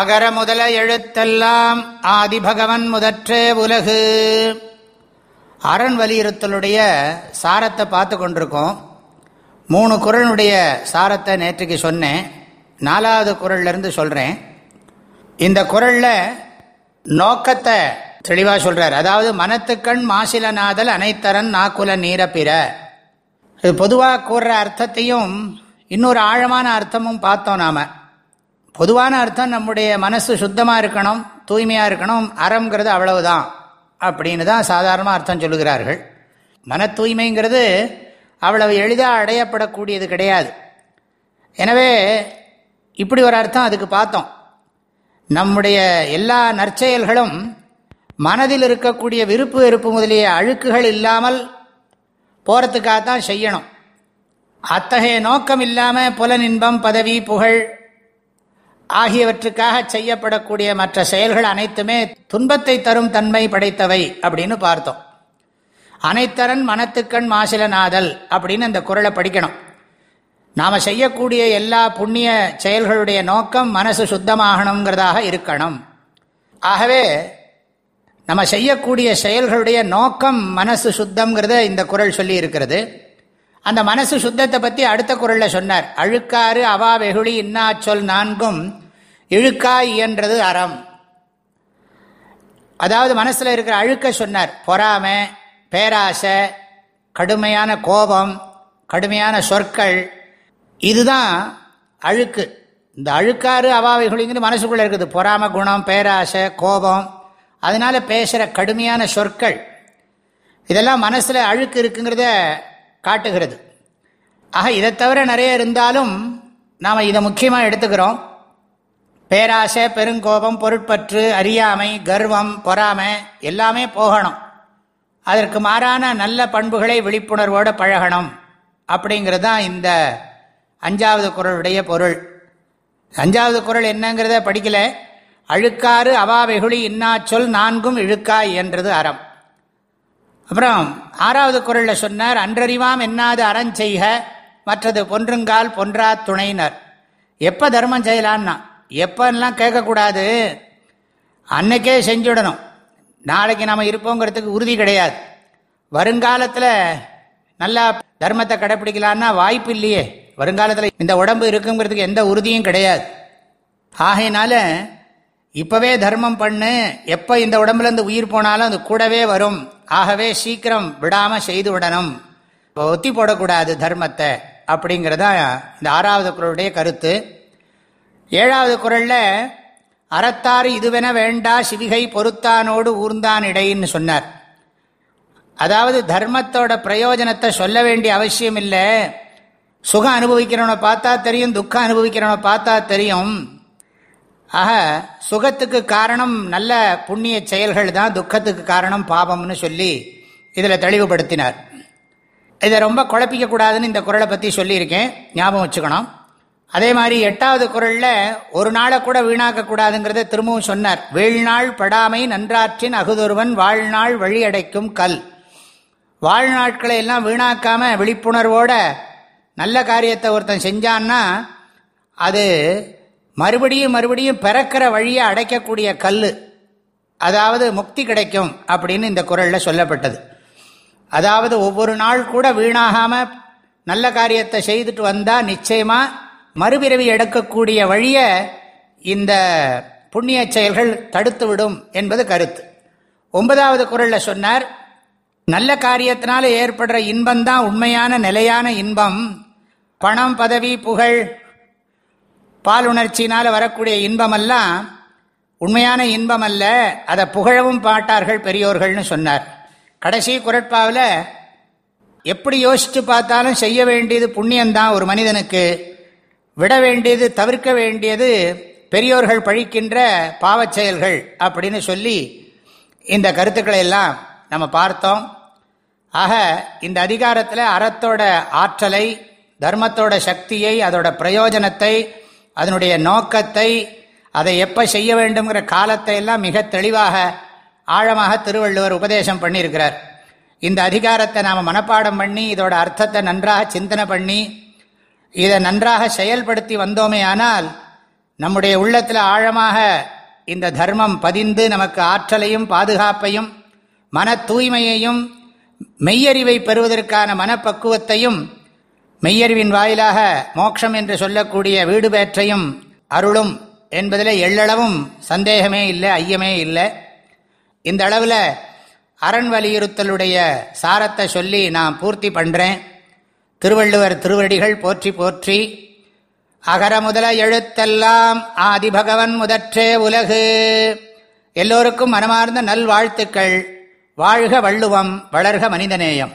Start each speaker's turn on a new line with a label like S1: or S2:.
S1: அகர முதல எழுத்தெல்லாம் ஆதிபகவன் முதற்றே உலகு அரண் வலியுறுத்தலுடைய சாரத்தை பார்த்து கொண்டிருக்கோம் மூணு குரலுடைய சாரத்தை நேற்றுக்கு சொன்னேன் நாலாவது குரல்லேருந்து சொல்கிறேன் இந்த குரலில் நோக்கத்தை தெளிவாக சொல்கிறார் அதாவது மனத்துக்கண் மாசில நாதல் அனைத்தரன் நாக்குல நீரப்பிற இது பொதுவாக கூறுற அர்த்தத்தையும் இன்னொரு ஆழமான அர்த்தமும் பார்த்தோம் நாம் பொதுவான அர்த்தம் நம்முடைய மனசு சுத்தமாக இருக்கணும் தூய்மையாக இருக்கணும் அறம்ங்கிறது அவ்வளவுதான் அப்படின்னு தான் சாதாரணமாக அர்த்தம் சொல்லுகிறார்கள் மன தூய்மைங்கிறது அவ்வளவு எளிதாக அடையப்படக்கூடியது கிடையாது எனவே இப்படி ஒரு அர்த்தம் அதுக்கு பார்த்தோம் நம்முடைய எல்லா நற்செயல்களும் மனதில் இருக்கக்கூடிய விருப்பு வெறுப்பு முதலிய அழுக்குகள் இல்லாமல் போகிறதுக்காகத்தான் செய்யணும் அத்தகைய நோக்கம் இல்லாமல் புலனின்பம் பதவி புகழ் ஆகியவற்றுக்காக செய்யப்படக்கூடிய மற்ற செயல்கள் அனைத்துமே துன்பத்தை தரும் தன்மை படைத்தவை அப்படின்னு பார்த்தோம் அனைத்தரன் மனத்துக்கண் மாசிலநாதல் அப்படின்னு அந்த குரலை படிக்கணும் நாம் செய்யக்கூடிய எல்லா புண்ணிய செயல்களுடைய நோக்கம் மனசு சுத்தமாகணுங்கிறதாக இருக்கணும் ஆகவே நம்ம செய்யக்கூடிய செயல்களுடைய நோக்கம் மனசு சுத்தம்ங்கிறத இந்த குரல் சொல்லி இருக்கிறது அந்த மனசு சுத்தத்தை பற்றி அடுத்த குரல்ல சொன்னார் அழுக்காறு அவா வெகுளி இன்னா சொல் நான்கும் இழுக்கா இயன்றது அறம் அதாவது மனசில் இருக்கிற அழுக்க சொன்னார் பொறாமை பேராசை கடுமையான கோபம் கடுமையான சொற்கள் இதுதான் அழுக்கு இந்த அழுக்காறு அவாவைகளுங்கிறது மனசுக்குள்ளே இருக்குது பொறாம குணம் பேராசை கோபம் அதனால் பேசுகிற கடுமையான சொற்கள் இதெல்லாம் மனசில் அழுக்கு இருக்குங்கிறத காட்டுகிறது ஆக இதை தவிர நிறைய இருந்தாலும் நாம் இதை முக்கியமாக எடுத்துக்கிறோம் பேராசை பெருங்கோபம் பொருட்பற்று அறியாமை கர்வம் பொறாமை எல்லாமே போகணும் அதற்கு மாறான நல்ல பண்புகளை விழிப்புணர்வோடு பழகணும் அப்படிங்கிறது தான் இந்த அஞ்சாவது குரலுடைய பொருள் அஞ்சாவது குரல் என்னங்கிறத படிக்கல அழுக்காறு வெகுளி இன்னா சொல் நான்கும் இழுக்காய் என்றது அறம் அப்புறம் ஆறாவது குரலில் சொன்னார் அன்றறிவாம் என்னாது அறஞ்செய்க மற்றது பொன்றுங்கால் பொன்றா துணையினர் எப்போ தர்மம் செய்யலான்னா எப்பெல்லாம் கேட்கக்கூடாது அன்னைக்கே செஞ்சுடணும் நாளைக்கு நாம் இருப்போங்கிறதுக்கு உறுதி கிடையாது வருங்காலத்தில் நல்லா தர்மத்தை கடைப்பிடிக்கலான்னா வாய்ப்பு இல்லையே வருங்காலத்தில் இந்த உடம்பு இருக்குங்கிறதுக்கு எந்த உறுதியும் கிடையாது ஆகையினால இப்பவே தர்மம் பண்ணு எப்போ இந்த உடம்புலேருந்து உயிர் போனாலும் அது கூடவே வரும் ஆகவே சீக்கிரம் விடாமல் செய்து விடணும் ஒத்தி போடக்கூடாது தர்மத்தை அப்படிங்கிறதா இந்த ஆறாவது குரலுடைய கருத்து ஏழாவது குரல்ல அறத்தாறு இதுவென வேண்டா சிவிகை பொறுத்தானோடு ஊர்ந்தான் இடைன்னு சொன்னார் அதாவது தர்மத்தோட பிரயோஜனத்தை சொல்ல வேண்டிய அவசியம் இல்லை சுகம் அனுபவிக்கிறவனை பார்த்தா தெரியும் துக்கம் அனுபவிக்கிறவனை பார்த்தா தெரியும் ஆக சுகத்துக்கு காரணம் நல்ல புண்ணிய செயல்கள் தான் துக்கத்துக்கு காரணம் பாபம்னு சொல்லி இதில் தெளிவுபடுத்தினார் இதை ரொம்ப குழப்பிக்கக்கூடாதுன்னு இந்த குரலை பற்றி சொல்லியிருக்கேன் ஞாபகம் வச்சுக்கணும் அதே மாதிரி எட்டாவது குரலில் ஒரு நாளை கூட வீணாக்கக்கூடாதுங்கிறத திரும்பவும் சொன்னார் வேள்நாள் படாமை நன்றாற்றின் அகுதொருவன் வாழ்நாள் வழியடைக்கும் கல் வாழ்நாட்களை எல்லாம் வீணாக்காம விழிப்புணர்வோட நல்ல காரியத்தை ஒருத்தன் செஞ்சான்னா அது மறுபடியும் மறுபடியும் பிறக்கிற வழியை அடைக்கக்கூடிய கல் அதாவது முக்தி கிடைக்கும் அப்படின்னு இந்த குரலில் சொல்லப்பட்டது அதாவது ஒவ்வொரு நாள் கூட வீணாகாமல் நல்ல காரியத்தை செய்துட்டு வந்தால் நிச்சயமாக மறுபிறவி எடுக்கக்கூடிய வழியை இந்த புண்ணிய செயல்கள் தடுத்துவிடும் என்பது கருத்து ஒன்பதாவது குரலில் சொன்னார் நல்ல காரியத்தினால ஏற்படுற இன்பம்தான் உண்மையான நிலையான இன்பம் பணம் பதவி புகழ் பால் உணர்ச்சியினால் வரக்கூடிய இன்பமெல்லாம் உண்மையான இன்பம் அல்ல அதை புகழவும் பாட்டார்கள் பெரியோர்கள்னு சொன்னார் கடைசி குரட்பாவில் எப்படி யோசித்து பார்த்தாலும் செய்ய வேண்டியது புண்ணியந்தான் ஒரு மனிதனுக்கு விட வேண்டியது தவிர்க்க வேண்டியது பெரியோர்கள் பழிக்கின்ற பாவச் செயல்கள் அப்படின்னு சொல்லி இந்த கருத்துக்களை எல்லாம் நம்ம பார்த்தோம் ஆக இந்த அதிகாரத்தில் அறத்தோட ஆற்றலை தர்மத்தோட சக்தியை அதோட பிரயோஜனத்தை அதனுடைய நோக்கத்தை அதை எப்போ செய்ய வேண்டும்ங்கிற காலத்தை எல்லாம் மிக தெளிவாக ஆழமாக திருவள்ளுவர் உபதேசம் பண்ணியிருக்கிறார் இந்த அதிகாரத்தை நாம் மனப்பாடம் பண்ணி இதோட அர்த்தத்தை நன்றாக சிந்தனை பண்ணி இதை நன்றாக செயல்படுத்தி வந்தோமே ஆனால் நம்முடைய உள்ளத்தில் ஆழமாக இந்த தர்மம் பதிந்து நமக்கு ஆற்றலையும் பாதுகாப்பையும் மன தூய்மையையும் மெய்யறிவை பெறுவதற்கான மனப்பக்குவத்தையும் மெய்யறிவின் வாயிலாக மோட்சம் என்று சொல்லக்கூடிய வீடு பேற்றையும் அருளும் என்பதில் எள்ளளவும் சந்தேகமே இல்லை ஐயமே இல்லை இந்த அளவில் அரண் வலியுறுத்தலுடைய சாரத்தை சொல்லி நான் பூர்த்தி பண்ணுறேன் திருவள்ளுவர் திருவடிகள் போற்றி போற்றி அகர முதல எழுத்தெல்லாம் ஆதிபகவன் முதற்றே உலகு எல்லோருக்கும் மனமார்ந்த நல்வாழ்த்துக்கள் வாழ்க வள்ளுவம் வளர்க மனிதநேயம்